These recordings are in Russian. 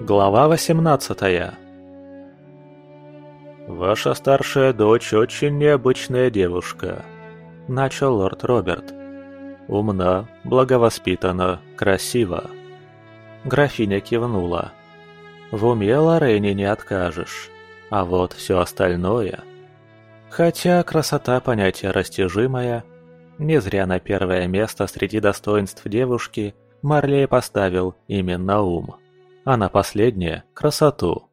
Глава 18 «Ваша старшая дочь очень необычная девушка», — начал лорд Роберт. «Умна, благовоспитана, красива». Графиня кивнула. «В уме Лорене не откажешь, а вот все остальное...» Хотя красота понятие растяжимое, не зря на первое место среди достоинств девушки Марлей поставил именно ум а на последнее – красоту.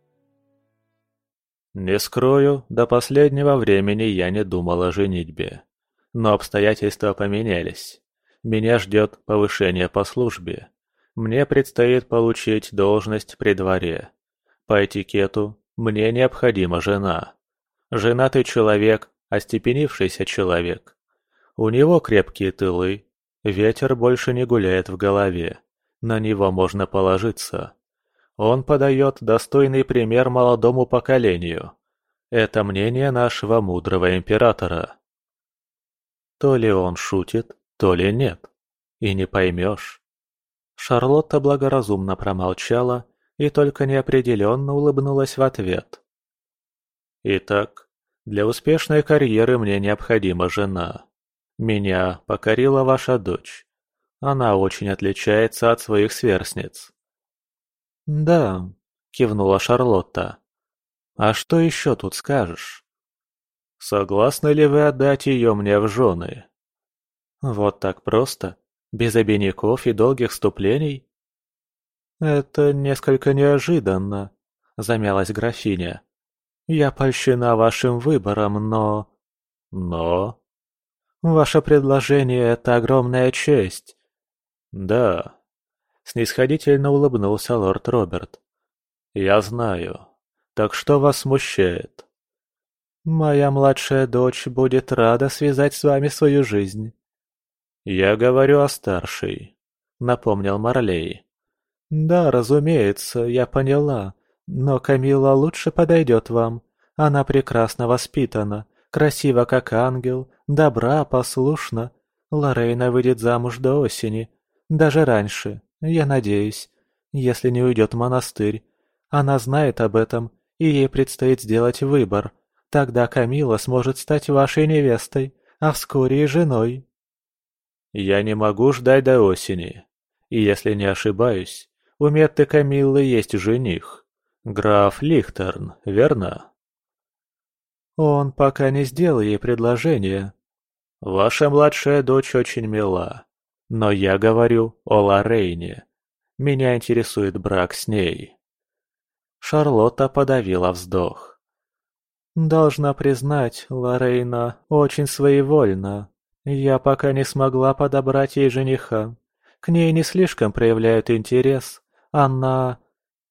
Не скрою, до последнего времени я не думал о женитьбе. Но обстоятельства поменялись. Меня ждет повышение по службе. Мне предстоит получить должность при дворе. По этикету мне необходима жена. Женатый человек, остепенившийся человек. У него крепкие тылы, ветер больше не гуляет в голове. На него можно положиться. Он подает достойный пример молодому поколению. Это мнение нашего мудрого императора. То ли он шутит, то ли нет. И не поймешь. Шарлотта благоразумно промолчала и только неопределенно улыбнулась в ответ. Итак, для успешной карьеры мне необходима жена. Меня покорила ваша дочь. Она очень отличается от своих сверстниц. «Да», — кивнула Шарлотта. «А что еще тут скажешь?» «Согласны ли вы отдать ее мне в жены?» «Вот так просто? Без обиняков и долгих вступлений?» «Это несколько неожиданно», — замялась графиня. «Я польщена вашим выбором, но...» «Но...» «Ваше предложение — это огромная честь». «Да, Снисходительно улыбнулся лорд Роберт. «Я знаю. Так что вас смущает?» «Моя младшая дочь будет рада связать с вами свою жизнь». «Я говорю о старшей», — напомнил Марлей. «Да, разумеется, я поняла. Но Камила лучше подойдет вам. Она прекрасно воспитана, красива как ангел, добра, послушна. Лорейна выйдет замуж до осени, даже раньше. Я надеюсь, если не уйдет в монастырь. Она знает об этом, и ей предстоит сделать выбор. Тогда Камила сможет стать вашей невестой, а вскоре и женой. Я не могу ждать до осени. И если не ошибаюсь, у Метты Камиллы есть жених. Граф Лихтерн, верно? Он пока не сделал ей предложение. Ваша младшая дочь очень мила. Но я говорю о Лорейне. Меня интересует брак с ней. Шарлотта подавила вздох. Должна признать, Лорейна очень своевольна. Я пока не смогла подобрать ей жениха. К ней не слишком проявляют интерес. Она...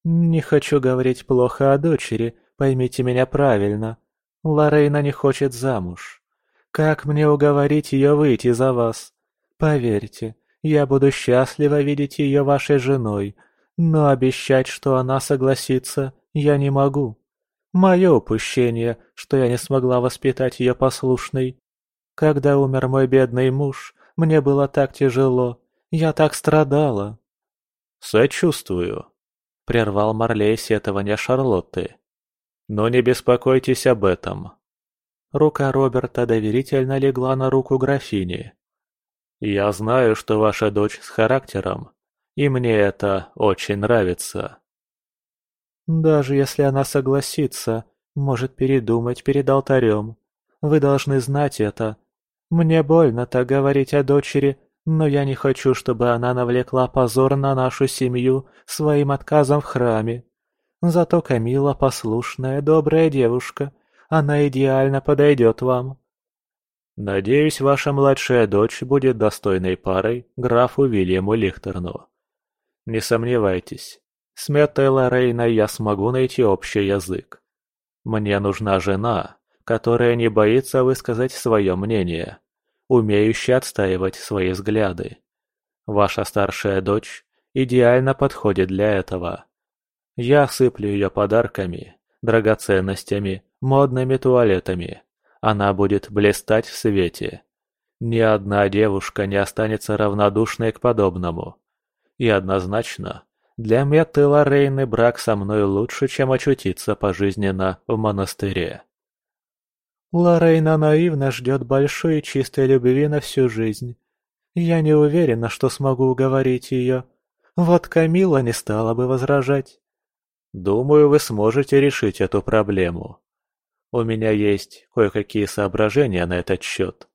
Не хочу говорить плохо о дочери, поймите меня правильно. Лорейна не хочет замуж. Как мне уговорить ее выйти за вас? Поверьте, я буду счастлива видеть ее вашей женой, но обещать, что она согласится, я не могу. Мое упущение, что я не смогла воспитать ее послушной. Когда умер мой бедный муж, мне было так тяжело, я так страдала. «Сочувствую», — прервал Марлей сетование Шарлотты. «Но не беспокойтесь об этом». Рука Роберта доверительно легла на руку графини. Я знаю, что ваша дочь с характером, и мне это очень нравится. Даже если она согласится, может передумать перед алтарем. Вы должны знать это. Мне больно так говорить о дочери, но я не хочу, чтобы она навлекла позор на нашу семью своим отказом в храме. Зато Камила послушная, добрая девушка. Она идеально подойдет вам. Надеюсь, ваша младшая дочь будет достойной парой графу Вильяму Лихтерну. Не сомневайтесь, с Меттой Лорейной я смогу найти общий язык. Мне нужна жена, которая не боится высказать свое мнение, умеющая отстаивать свои взгляды. Ваша старшая дочь идеально подходит для этого. Я сыплю ее подарками, драгоценностями, модными туалетами – она будет блистать в свете. Ни одна девушка не останется равнодушной к подобному. И однозначно, Для Метты Лорейны брак со мной лучше, чем очутиться пожизненно в монастыре. Лорейна наивно ждет большой и чистой любви на всю жизнь. Я не уверена, что смогу уговорить ее. Вот Камила не стала бы возражать. Думаю, вы сможете решить эту проблему. У меня есть кое-какие соображения на этот счет.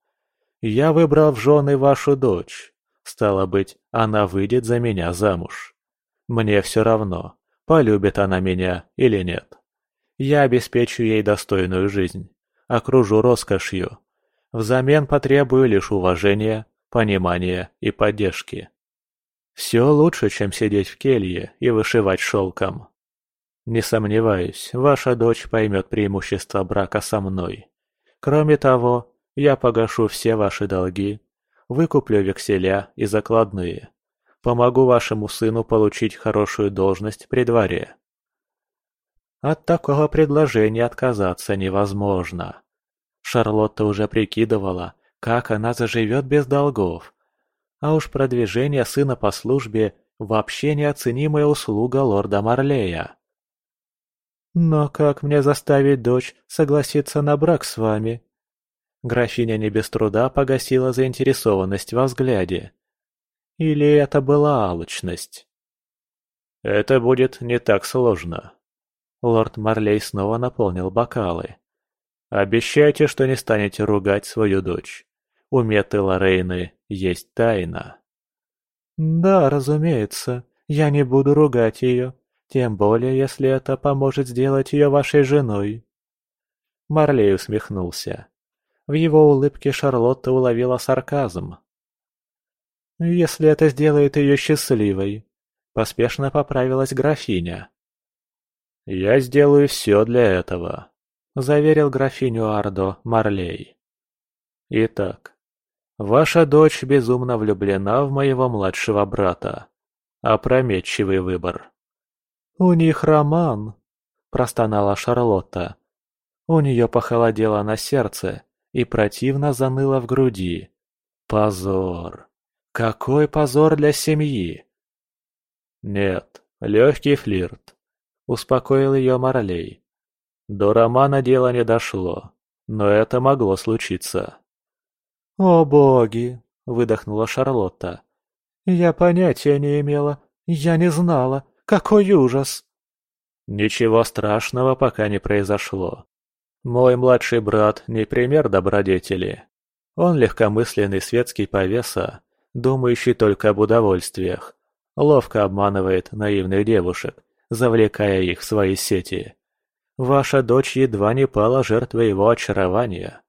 Я выбрал в жены вашу дочь. Стало быть, она выйдет за меня замуж. Мне все равно, полюбит она меня или нет. Я обеспечу ей достойную жизнь, окружу роскошью. Взамен потребую лишь уважения, понимания и поддержки. Все лучше, чем сидеть в келье и вышивать шелком. Не сомневаюсь, ваша дочь поймет преимущество брака со мной. Кроме того, я погашу все ваши долги, выкуплю векселя и закладные. Помогу вашему сыну получить хорошую должность при дворе. От такого предложения отказаться невозможно. Шарлотта уже прикидывала, как она заживет без долгов. А уж продвижение сына по службе – вообще неоценимая услуга лорда Марлея. «Но как мне заставить дочь согласиться на брак с вами?» Графиня не без труда погасила заинтересованность во взгляде. Или это была алчность? «Это будет не так сложно». Лорд Марлей снова наполнил бокалы. «Обещайте, что не станете ругать свою дочь. У Меты Лорейны есть тайна». «Да, разумеется, я не буду ругать ее, тем более, если это поможет сделать ее вашей женой». Марлей усмехнулся. В его улыбке Шарлотта уловила сарказм. «Если это сделает ее счастливой», — поспешно поправилась графиня. «Я сделаю все для этого», — заверил графиню Ардо Марлей. «Итак, ваша дочь безумно влюблена в моего младшего брата. Опрометчивый выбор». «У них роман», — простонала Шарлотта. У нее похолодело на сердце и противно заныло в груди. Позор. Какой позор для семьи! Нет, легкий флирт. Успокоил ее Марлей. До романа дело не дошло, но это могло случиться. «О боги!» — выдохнула Шарлотта. «Я понятия не имела, я не знала. Какой ужас!» «Ничего страшного пока не произошло. Мой младший брат не пример добродетели. Он легкомысленный светский повеса, думающий только об удовольствиях, ловко обманывает наивных девушек, завлекая их в свои сети. Ваша дочь едва не пала жертвой его очарования.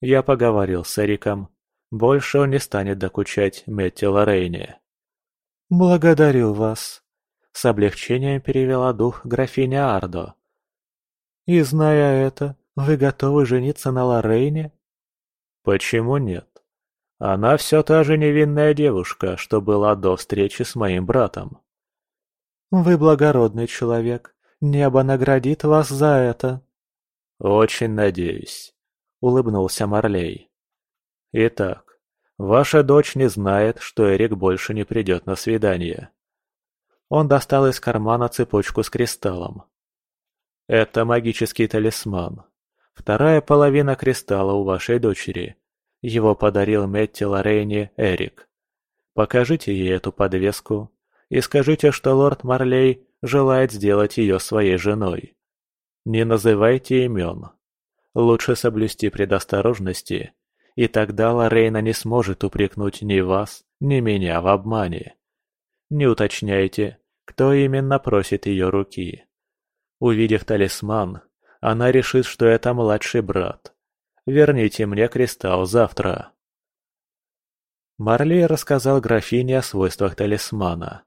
Я поговорил с Эриком. Больше он не станет докучать Мэтти Лорейне. «Благодарю вас», — с облегчением перевела дух графиня Ардо. «И зная это, вы готовы жениться на Лорейне?» «Почему нет? Она все та же невинная девушка, что была до встречи с моим братом. Вы благородный человек. Небо наградит вас за это. Очень надеюсь, улыбнулся Марлей. Итак, ваша дочь не знает, что Эрик больше не придет на свидание. Он достал из кармана цепочку с кристаллом. Это магический талисман. Вторая половина кристалла у вашей дочери, его подарил Мэтти Лорейне Эрик. Покажите ей эту подвеску и скажите, что лорд Марлей желает сделать ее своей женой. Не называйте имен. Лучше соблюсти предосторожности, и тогда Лорейна не сможет упрекнуть ни вас, ни меня в обмане. Не уточняйте, кто именно просит ее руки. Увидев талисман, она решит, что это младший брат. Верните мне кристалл завтра. Марлей рассказал графине о свойствах талисмана.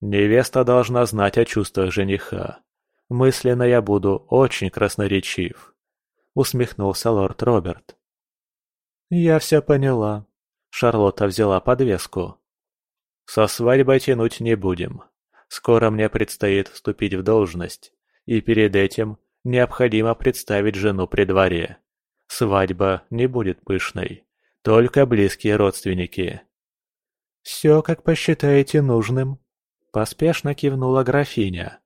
Невеста должна знать о чувствах жениха. Мысленно я буду очень красноречив. Усмехнулся лорд Роберт. Я все поняла. Шарлотта взяла подвеску. Со свадьбой тянуть не будем. Скоро мне предстоит вступить в должность, и перед этим необходимо представить жену при дворе. Свадьба не будет пышной, только близкие родственники. «Все, как посчитаете нужным», — Поспешно кивнула графиня.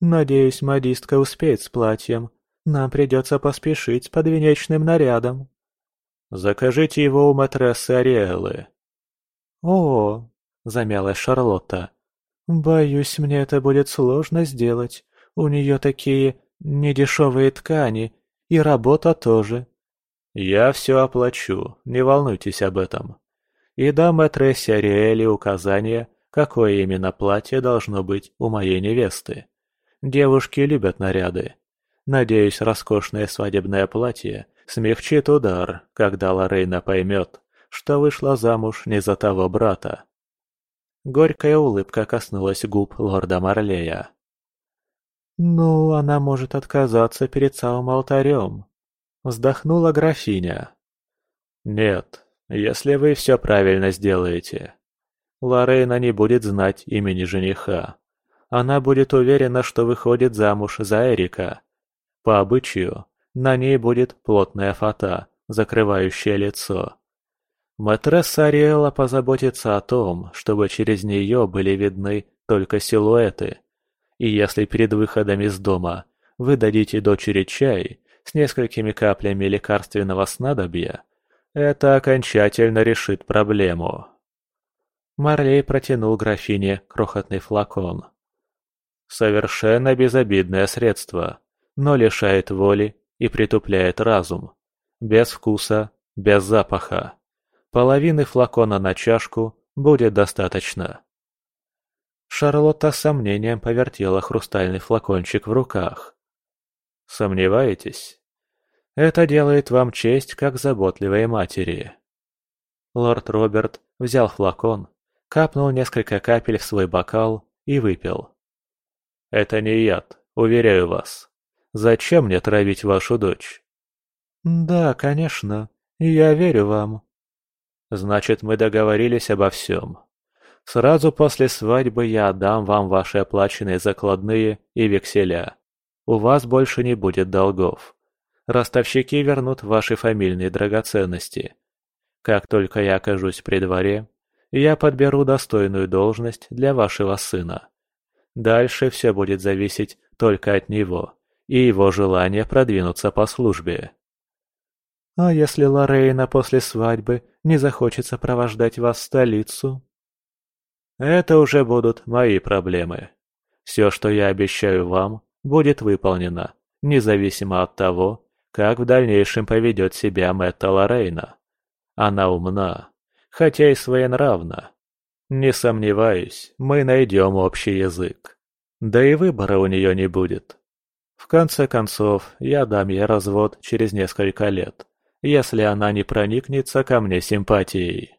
«Надеюсь, модистка успеет с платьем. Нам придется поспешить с подвенечным нарядом». «Закажите его у матрессы Ариэлы». «О!» – замялась Шарлотта. «Боюсь, мне это будет сложно сделать. У нее такие недешевые ткани, и работа тоже». «Я все оплачу, не волнуйтесь об этом. И дам матрессе Ариэле указания, какое именно платье должно быть у моей невесты. Девушки любят наряды. Надеюсь, роскошное свадебное платье смягчит удар, когда Лорейна поймет, что вышла замуж не за того брата. Горькая улыбка коснулась губ лорда Марлея. «Ну, она может отказаться перед самым алтарем», — вздохнула графиня. «Нет, если вы все правильно сделаете. Лорейна не будет знать имени жениха. Она будет уверена, что выходит замуж за Эрика. По обычаю, на ней будет плотная фата, закрывающая лицо. Матресса Ариэла позаботится о том, чтобы через нее были видны только силуэты. И если перед выходом из дома вы дадите дочери чай с несколькими каплями лекарственного снадобья, это окончательно решит проблему. Марлей протянул графине крохотный флакон. Совершенно безобидное средство, но лишает воли и притупляет разум. Без вкуса, без запаха. Половины флакона на чашку будет достаточно. Шарлотта с сомнением повертела хрустальный флакончик в руках. «Сомневаетесь? Это делает вам честь, как заботливой матери». Лорд Роберт взял флакон, капнул несколько капель в свой бокал и выпил. «Это не яд, уверяю вас. Зачем мне травить вашу дочь?» «Да, конечно. Я верю вам», Значит, мы договорились обо всем. Сразу после свадьбы я отдам вам ваши оплаченные закладные и векселя. У вас больше не будет долгов. Ростовщики вернут ваши фамильные драгоценности. Как только я окажусь при дворе, я подберу достойную должность для вашего сына. Дальше все будет зависеть только от него и его желания продвинуться по службе. А если Лорейна после свадьбы не захочет сопровождать вас в столицу? Это уже будут мои проблемы. Все, что я обещаю вам, будет выполнено, независимо от того, как в дальнейшем поведет себя Мэтта Лорейна. Она умна, хотя и своенравна. Не сомневаюсь, мы найдем общий язык. Да и выбора у нее не будет. В конце концов, я дам ей развод через несколько лет если она не проникнется ко мне симпатией.